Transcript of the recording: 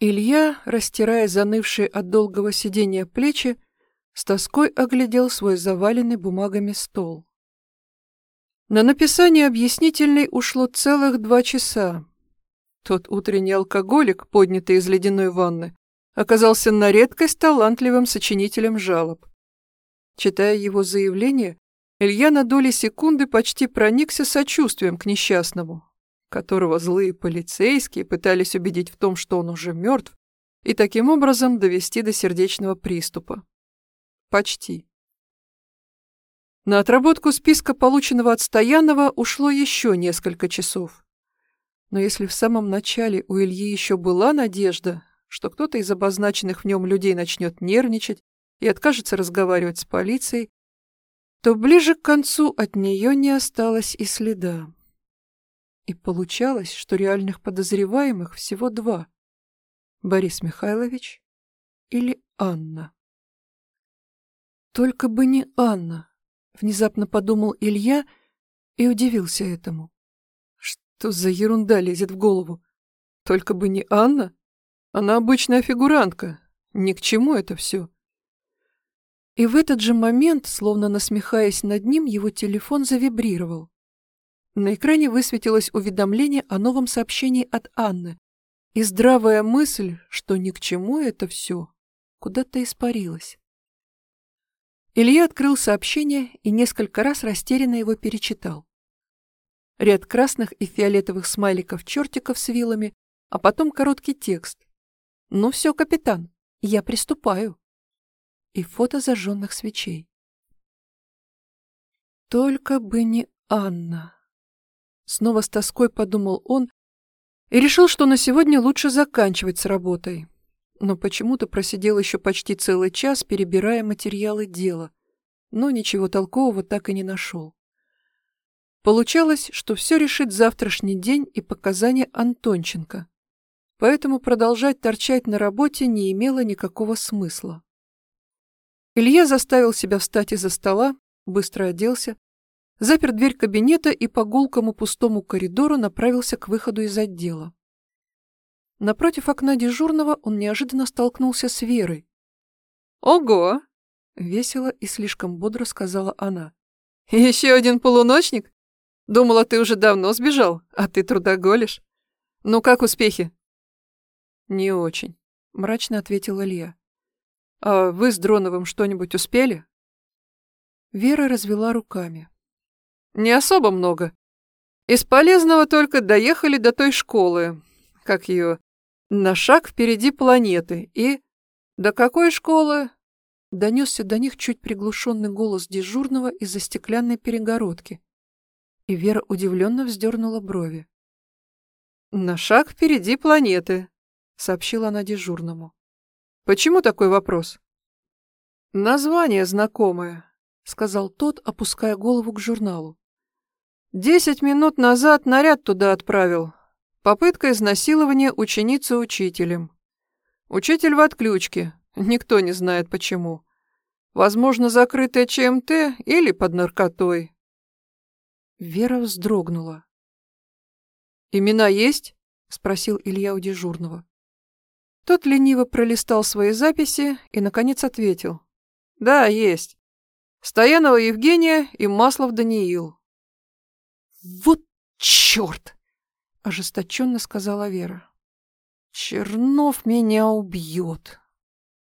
Илья, растирая занывшие от долгого сидения плечи, с тоской оглядел свой заваленный бумагами стол. На написание объяснительной ушло целых два часа. Тот утренний алкоголик, поднятый из ледяной ванны, оказался на редкость талантливым сочинителем жалоб. Читая его заявление, Илья на доли секунды почти проникся сочувствием к несчастному, которого злые полицейские пытались убедить в том, что он уже мертв, и таким образом довести до сердечного приступа. Почти. На отработку списка, полученного от Стоянова, ушло еще несколько часов. Но если в самом начале у Ильи еще была надежда, что кто-то из обозначенных в нем людей начнет нервничать и откажется разговаривать с полицией, то ближе к концу от нее не осталось и следа. И получалось, что реальных подозреваемых всего два — Борис Михайлович или Анна. Только бы не Анна, внезапно подумал Илья и удивился этому. Что за ерунда лезет в голову? Только бы не Анна? Она обычная фигурантка. Ни к чему это все. И в этот же момент, словно насмехаясь над ним, его телефон завибрировал. На экране высветилось уведомление о новом сообщении от Анны, и здравая мысль, что ни к чему это все, куда-то испарилась. Илья открыл сообщение и несколько раз растерянно его перечитал. Ряд красных и фиолетовых смайликов-чертиков с вилами, а потом короткий текст. «Ну все, капитан, я приступаю». И фото зажженных свечей. Только бы не Анна. Снова с тоской подумал он и решил, что на сегодня лучше заканчивать с работой. Но почему-то просидел еще почти целый час, перебирая материалы дела, но ничего толкового так и не нашел. Получалось, что все решит завтрашний день и показания Антонченко, поэтому продолжать торчать на работе не имело никакого смысла. Илья заставил себя встать из-за стола, быстро оделся, запер дверь кабинета и по гулкому пустому коридору направился к выходу из отдела. Напротив окна дежурного он неожиданно столкнулся с Верой. «Ого!» — весело и слишком бодро сказала она. «Еще один полуночник? Думала, ты уже давно сбежал, а ты трудоголишь. Ну как успехи?» «Не очень», — мрачно ответил Илья. «А вы с Дроновым что-нибудь успели?» Вера развела руками. Не особо много. Из полезного только доехали до той школы, как ее, на шаг впереди планеты, и... До какой школы? Донесся до них чуть приглушенный голос дежурного из-за стеклянной перегородки. И Вера удивленно вздернула брови. «На шаг впереди планеты», — сообщила она дежурному. «Почему такой вопрос?» «Название знакомое», — сказал тот, опуская голову к журналу. Десять минут назад наряд туда отправил. Попытка изнасилования ученицы учителем. Учитель в отключке. Никто не знает почему. Возможно, закрытая ЧМТ или под наркотой. Вера вздрогнула. «Имена есть?» — спросил Илья у дежурного. Тот лениво пролистал свои записи и, наконец, ответил. «Да, есть. Стоянова Евгения и Маслов Даниил. «Вот черт!» — ожесточенно сказала Вера. «Чернов меня убьет!»